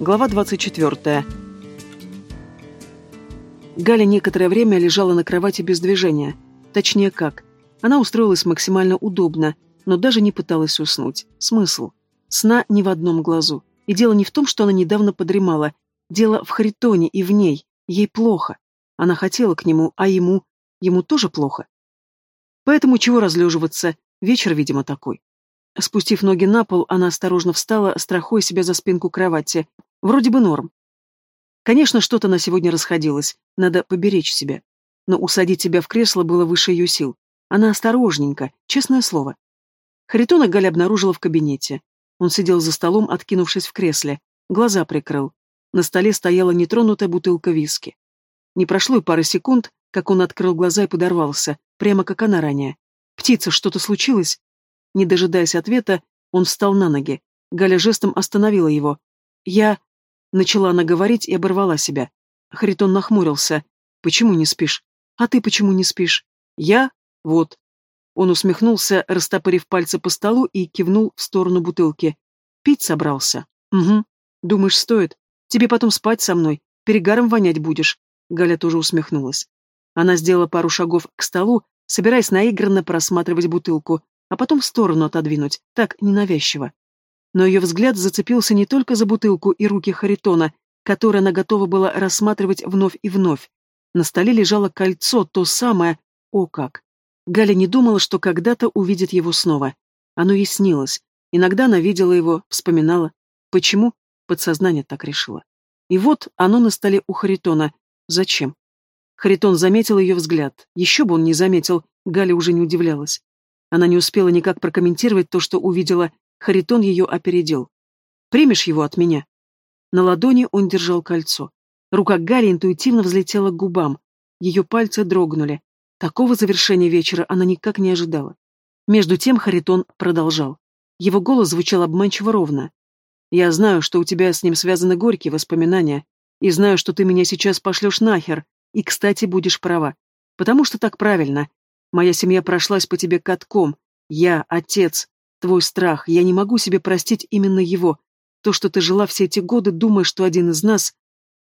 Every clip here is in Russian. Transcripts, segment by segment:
Глава 24. Галя некоторое время лежала на кровати без движения. Точнее как. Она устроилась максимально удобно, но даже не пыталась уснуть. Смысл? Сна ни в одном глазу. И дело не в том, что она недавно подремала. Дело в Харитоне и в ней. Ей плохо. Она хотела к нему, а ему... Ему тоже плохо. Поэтому чего разлеживаться? Вечер, видимо, такой. Спустив ноги на пол, она осторожно встала, страхуя себя за спинку кровати. Вроде бы норм. Конечно, что-то на сегодня расходилось, надо поберечь себя. Но усадить себя в кресло было выше ее сил. Она осторожненько, честное слово. Харитона Галя обнаружила в кабинете. Он сидел за столом, откинувшись в кресле. Глаза прикрыл. На столе стояла нетронутая бутылка виски. Не прошло и пары секунд, как он открыл глаза и подорвался, прямо как она ранее. «Птица, что-то случилось?» Не дожидаясь ответа, он встал на ноги. Галя жестом остановила его. «Я...» Начала она говорить и оборвала себя. Харитон нахмурился. «Почему не спишь? А ты почему не спишь?» «Я? Вот». Он усмехнулся, растопырив пальцы по столу и кивнул в сторону бутылки. «Пить собрался?» «Угу. Думаешь, стоит? Тебе потом спать со мной. Перегаром вонять будешь». Галя тоже усмехнулась. Она сделала пару шагов к столу, собираясь наигранно просматривать бутылку, а потом в сторону отодвинуть, так ненавязчиво но ее взгляд зацепился не только за бутылку и руки Харитона, которые она готова была рассматривать вновь и вновь. На столе лежало кольцо, то самое... О как! Галя не думала, что когда-то увидит его снова. Оно ей снилось. Иногда она видела его, вспоминала. Почему? Подсознание так решило. И вот оно на столе у Харитона. Зачем? Харитон заметил ее взгляд. Еще бы он не заметил, Галя уже не удивлялась. Она не успела никак прокомментировать то, что увидела, Харитон ее опередил. «Примешь его от меня?» На ладони он держал кольцо. Рука Гали интуитивно взлетела к губам. Ее пальцы дрогнули. Такого завершения вечера она никак не ожидала. Между тем Харитон продолжал. Его голос звучал обманчиво ровно. «Я знаю, что у тебя с ним связаны горькие воспоминания, и знаю, что ты меня сейчас пошлешь нахер, и, кстати, будешь права. Потому что так правильно. Моя семья прошлась по тебе катком. Я, отец, Твой страх, я не могу себе простить именно его. То, что ты жила все эти годы, думая, что один из нас...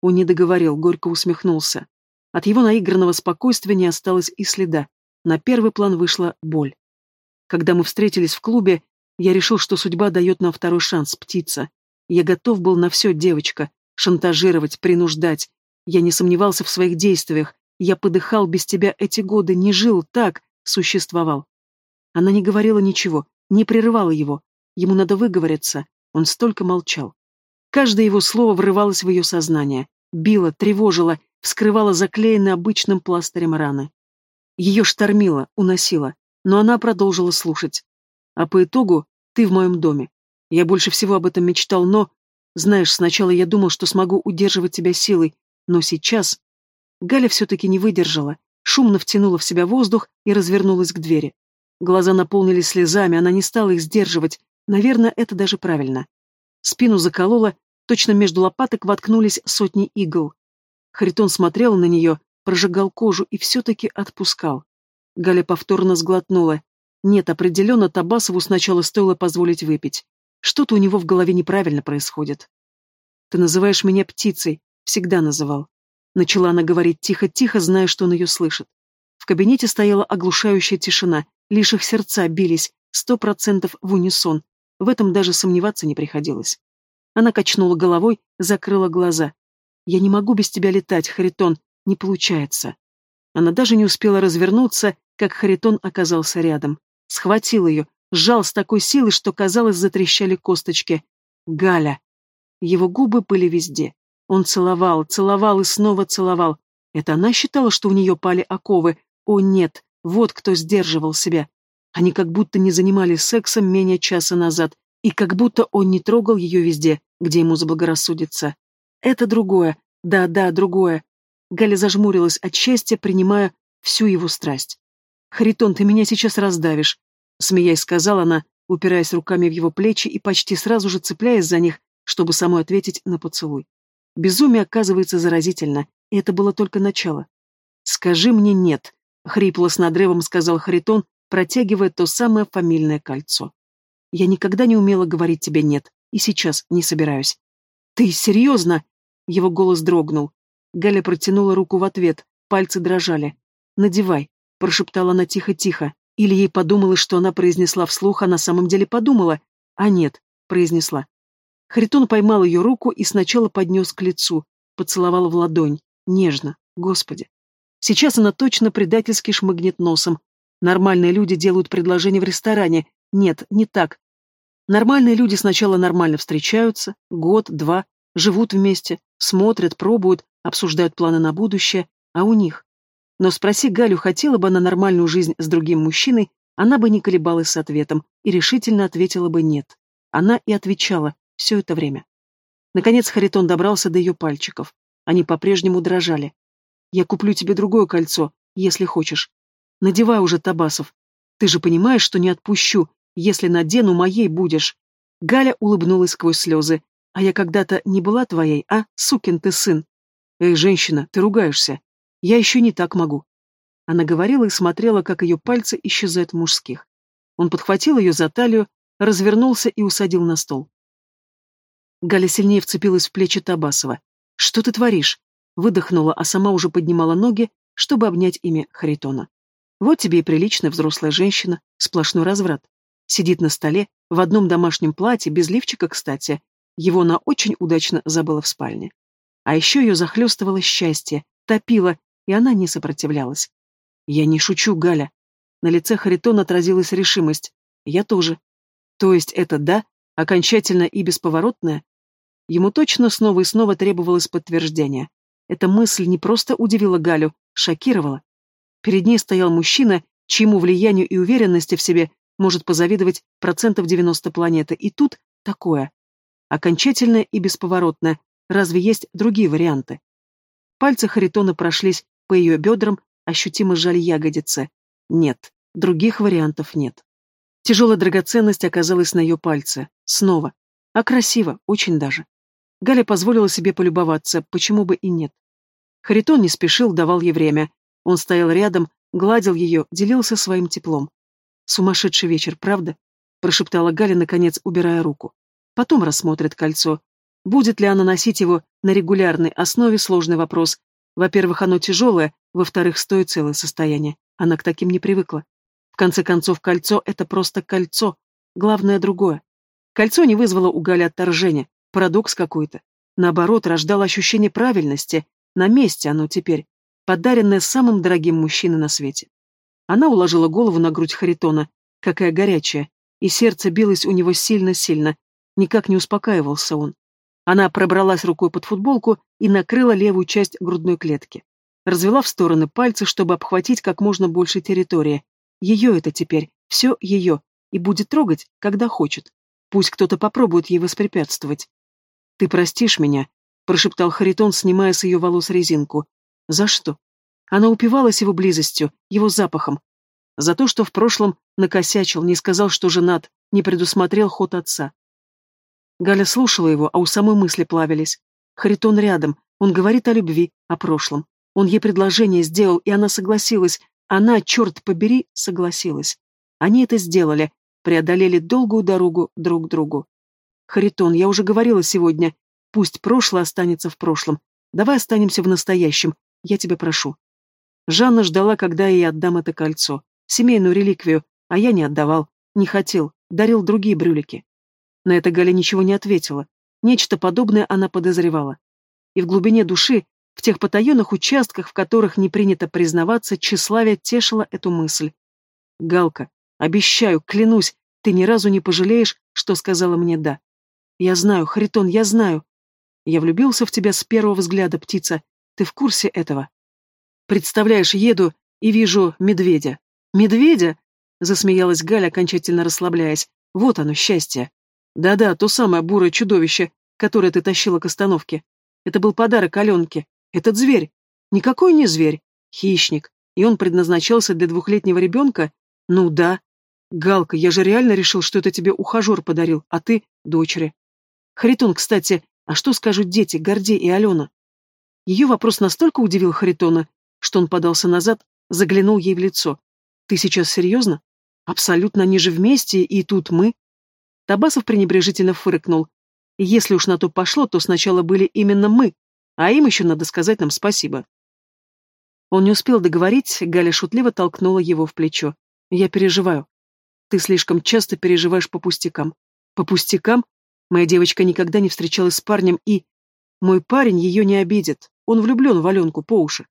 Он не договорил, горько усмехнулся. От его наигранного спокойствия не осталось и следа. На первый план вышла боль. Когда мы встретились в клубе, я решил, что судьба дает нам второй шанс, птица. Я готов был на все, девочка. Шантажировать, принуждать. Я не сомневался в своих действиях. Я подыхал без тебя эти годы, не жил так, существовал. Она не говорила ничего, не прерывала его. Ему надо выговориться. Он столько молчал. Каждое его слово врывалось в ее сознание, било, тревожило, вскрывало заклеенные обычным пластырем раны. Ее штормило, уносило, но она продолжила слушать. А по итогу ты в моем доме. Я больше всего об этом мечтал, но... Знаешь, сначала я думал, что смогу удерживать тебя силой, но сейчас... Галя все-таки не выдержала, шумно втянула в себя воздух и развернулась к двери. Глаза наполнились слезами, она не стала их сдерживать. Наверное, это даже правильно. Спину заколола, точно между лопаток воткнулись сотни игл. Харитон смотрел на нее, прожигал кожу и все-таки отпускал. Галя повторно сглотнула. Нет, определенно Табасову сначала стоило позволить выпить. Что-то у него в голове неправильно происходит. «Ты называешь меня птицей», всегда называл. Начала она говорить тихо-тихо, зная, что он ее слышит. Кабинете стояла оглушающая тишина, Лишь их сердца бились, сто процентов в унисон. В этом даже сомневаться не приходилось. Она качнула головой, закрыла глаза. «Я не могу без тебя летать, Харитон, не получается». Она даже не успела развернуться, как Харитон оказался рядом. Схватил ее, сжал с такой силой, что, казалось, затрещали косточки. «Галя!» Его губы были везде. Он целовал, целовал и снова целовал. Это она считала, что у нее пали оковы. О, нет, вот кто сдерживал себя. Они как будто не занимались сексом менее часа назад, и как будто он не трогал ее везде, где ему заблагорассудится. Это другое, да-да, другое. Галя зажмурилась от счастья, принимая всю его страсть. «Харитон, ты меня сейчас раздавишь», — смеясь сказала она, упираясь руками в его плечи и почти сразу же цепляясь за них, чтобы самой ответить на поцелуй. Безумие оказывается заразительно, и это было только начало. «Скажи мне нет», — хрипло с надрывом сказал Харитон, протягивая то самое фамильное кольцо. «Я никогда не умела говорить тебе «нет», и сейчас не собираюсь. Ты серьезно? Его голос дрогнул. Галя протянула руку в ответ, пальцы дрожали. «Надевай», — прошептала она тихо-тихо. Или ей подумалось, что она произнесла вслух, а на самом деле подумала. «А нет», — произнесла. Харитон поймал ее руку и сначала поднес к лицу, поцеловал в ладонь, нежно, господи. Сейчас она точно предательски шмыгнет носом. Нормальные люди делают предложение в ресторане. Нет, не так. Нормальные люди сначала нормально встречаются, год, два, живут вместе, смотрят, пробуют, обсуждают планы на будущее, а у них? Но спроси Галю, хотела бы она нормальную жизнь с другим мужчиной, она бы не колебалась с ответом и решительно ответила бы «нет». Она и отвечала все это время. Наконец Харитон добрался до ее пальчиков. Они по-прежнему дрожали. «Я куплю тебе другое кольцо, если хочешь. Надевай уже, Табасов. Ты же понимаешь, что не отпущу, если надену, моей будешь». Галя улыбнулась сквозь слезы. «А я когда-то не была твоей, а, сукин ты сын?» «Эй, женщина, ты ругаешься. Я еще не так могу». Она говорила и смотрела, как ее пальцы исчезают в мужских. Он подхватил ее за талию, развернулся и усадил на стол. Галя сильнее вцепилась в плечи Табасова. «Что ты творишь?» Выдохнула, а сама уже поднимала ноги, чтобы обнять ими Харитона. Вот тебе и приличная взрослая женщина, сплошной разврат. Сидит на столе, в одном домашнем платье, без лифчика, кстати. Его она очень удачно забыла в спальне. А еще ее захлестывало счастье, топило, и она не сопротивлялась. «Я не шучу, Галя». На лице Харитона отразилась решимость. «Я тоже». «То есть это да, окончательно и бесповоротное?» Ему точно снова и снова требовалось подтверждение. Эта мысль не просто удивила Галю, шокировала. Перед ней стоял мужчина, чьему влиянию и уверенности в себе может позавидовать процентов 90 планеты, и тут такое. Окончательное и бесповоротное. Разве есть другие варианты? Пальцы Харитона прошлись по ее бедрам, ощутимо сжали ягодицы. Нет, других вариантов нет. Тяжелая драгоценность оказалась на ее пальце. Снова. А красиво, очень даже. Галя позволила себе полюбоваться, почему бы и нет. Харитон не спешил, давал ей время. Он стоял рядом, гладил ее, делился своим теплом. «Сумасшедший вечер, правда?» — прошептала Галя, наконец, убирая руку. «Потом рассмотрит кольцо. Будет ли она носить его на регулярной основе, сложный вопрос. Во-первых, оно тяжелое, во-вторых, стоит целое состояние. Она к таким не привыкла. В конце концов, кольцо — это просто кольцо. Главное другое. Кольцо не вызвало у Гали отторжения, парадокс какой-то. Наоборот, рождало ощущение правильности. На месте оно теперь, подаренное самым дорогим мужчиной на свете. Она уложила голову на грудь Харитона, какая горячая, и сердце билось у него сильно-сильно. Никак не успокаивался он. Она пробралась рукой под футболку и накрыла левую часть грудной клетки. Развела в стороны пальцы, чтобы обхватить как можно больше территории. Ее это теперь, все ее, и будет трогать, когда хочет. Пусть кто-то попробует ей воспрепятствовать. «Ты простишь меня?» — прошептал Харитон, снимая с ее волос резинку. «За что?» Она упивалась его близостью, его запахом. За то, что в прошлом накосячил, не сказал, что женат, не предусмотрел ход отца. Галя слушала его, а у самой мысли плавились. Харитон рядом, он говорит о любви, о прошлом. Он ей предложение сделал, и она согласилась. Она, черт побери, согласилась. Они это сделали, преодолели долгую дорогу друг к другу. Харитон, я уже говорила сегодня, пусть прошлое останется в прошлом. Давай останемся в настоящем, я тебя прошу. Жанна ждала, когда я ей отдам это кольцо, семейную реликвию, а я не отдавал, не хотел, дарил другие брюлики. На это Галя ничего не ответила. Нечто подобное она подозревала. И в глубине души, в тех потаенных участках, в которых не принято признаваться, тщеславие тешило эту мысль. «Галка, обещаю, клянусь, ты ни разу не пожалеешь, что сказала мне «да». Я знаю, Харитон, я знаю. Я влюбился в тебя с первого взгляда, птица. Ты в курсе этого? Представляешь, еду и вижу медведя. Медведя? Засмеялась Галя, окончательно расслабляясь. Вот оно, счастье. Да-да, то самое бурое чудовище, которое ты тащила к остановке. Это был подарок Аленке. Этот зверь. Никакой не зверь. Хищник. И он предназначался для двухлетнего ребенка? Ну да. Галка, я же реально решил, что это тебе ухажер подарил, а ты — дочери. Харитон, кстати, а что скажут дети, Гордей и Алена? Ее вопрос настолько удивил Харитона, что он подался назад, заглянул ей в лицо. Ты сейчас серьезно? Абсолютно, они же вместе, и тут мы. Табасов пренебрежительно фыркнул. Если уж на то пошло, то сначала были именно мы, а им еще надо сказать нам спасибо. Он не успел договорить, Галя шутливо толкнула его в плечо. Я переживаю. Ты слишком часто переживаешь по пустякам. По пустякам? Моя девочка никогда не встречалась с парнем и... Мой парень ее не обидит. Он влюблен в Аленку по уши.